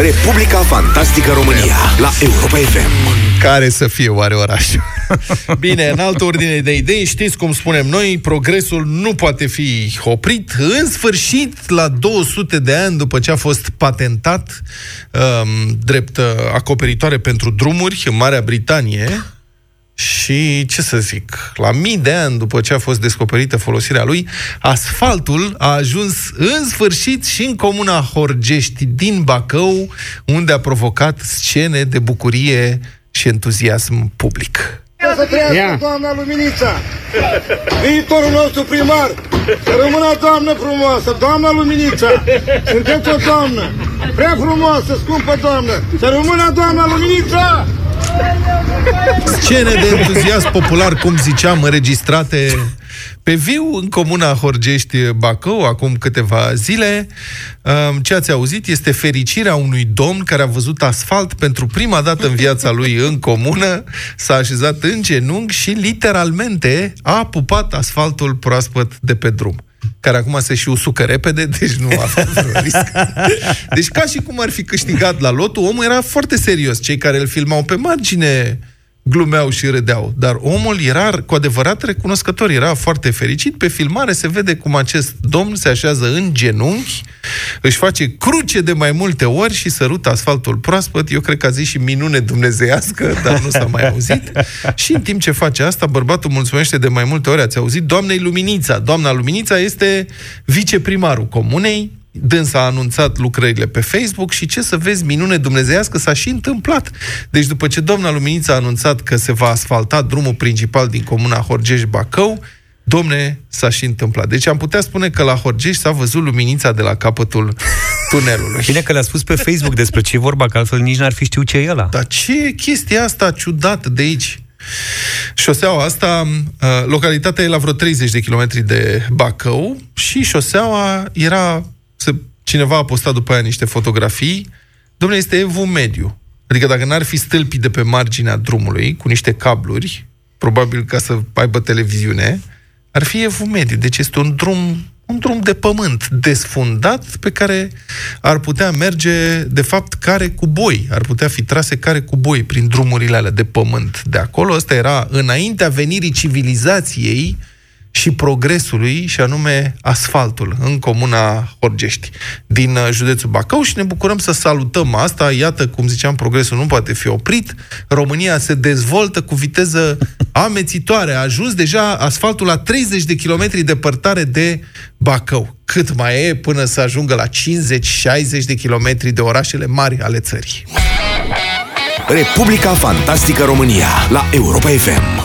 Republica Fantastică România la Europa FM. Care să fie oare orașul? Bine, în altă ordine de idei, știți cum spunem noi, progresul nu poate fi oprit. În sfârșit, la 200 de ani după ce a fost patentat um, drept uh, acoperitoare pentru drumuri în Marea Britanie, și, ce să zic, la mii de ani după ce a fost descoperită folosirea lui, asfaltul a ajuns în sfârșit și în comuna Horgești din Bacău, unde a provocat scene de bucurie și entuziasm public. Să trăiască Ia. doamna Luminița, viitorul nostru primar, să rămână doamnă frumoasă, doamna Luminița, sunteți o doamnă, prea frumoasă, scumpă doamnă, să rămână doamna Luminița! Scene de entuziasm popular, cum ziceam, înregistrate pe viu în comuna Horgești Bacău, acum câteva zile. Um, Ce ați auzit este fericirea unui domn care a văzut asfalt pentru prima dată în viața lui în comună, s-a așezat în genunchi și literalmente a pupat asfaltul proaspăt de pe drum care acum se și usucă repede, deci nu avea vreun risc. Deci ca și cum ar fi câștigat la lotul, omul era foarte serios. Cei care îl filmau pe margine glumeau și râdeau, dar omul era cu adevărat recunoscător, era foarte fericit. Pe filmare se vede cum acest domn se așează în genunchi, își face cruce de mai multe ori și sărută asfaltul proaspăt. Eu cred că a zis și minune dumnezeiască, dar nu s-a mai auzit. Și în timp ce face asta, bărbatul mulțumește de mai multe ori, ați auzit, doamnei Luminița. Doamna Luminița este viceprimarul comunei, Dânsa a anunțat lucrările pe Facebook și ce să vezi, minune dumnezeiască s-a și întâmplat. Deci după ce doamna Luminița a anunțat că se va asfalta drumul principal din comuna Horgești-Bacău, domne, s-a și întâmplat. Deci am putea spune că la Horgești s-a văzut luminița de la capătul tunelului. Bine că le-a spus pe Facebook despre ce e vorba, că altfel nici n-ar fi știut ce e ăla. Dar ce e chestia asta ciudată de aici? Șoseaua asta, uh, localitatea e la vreo 30 de kilometri de Bacău și șoseaua era, se, cineva a postat după aia niște fotografii, domnule, este evul mediu. Adică dacă n-ar fi stâlpii de pe marginea drumului, cu niște cabluri, probabil ca să aibă televiziune, ar fi evul mediu. Deci este un drum un drum de pământ desfundat pe care ar putea merge, de fapt, care cu boi. Ar putea fi trase care cu boi prin drumurile alea de pământ de acolo. Asta era înaintea venirii civilizației și progresului, și anume asfaltul, în comuna Horgești, din uh, județul Bacău și ne bucurăm să salutăm asta. Iată, cum ziceam, progresul nu poate fi oprit. România se dezvoltă cu viteză amețitoare. A ajuns deja asfaltul la 30 de kilometri departare de Bacău. Cât mai e până să ajungă la 50-60 de kilometri de orașele mari ale țării. Republica Fantastică România la Europa FM.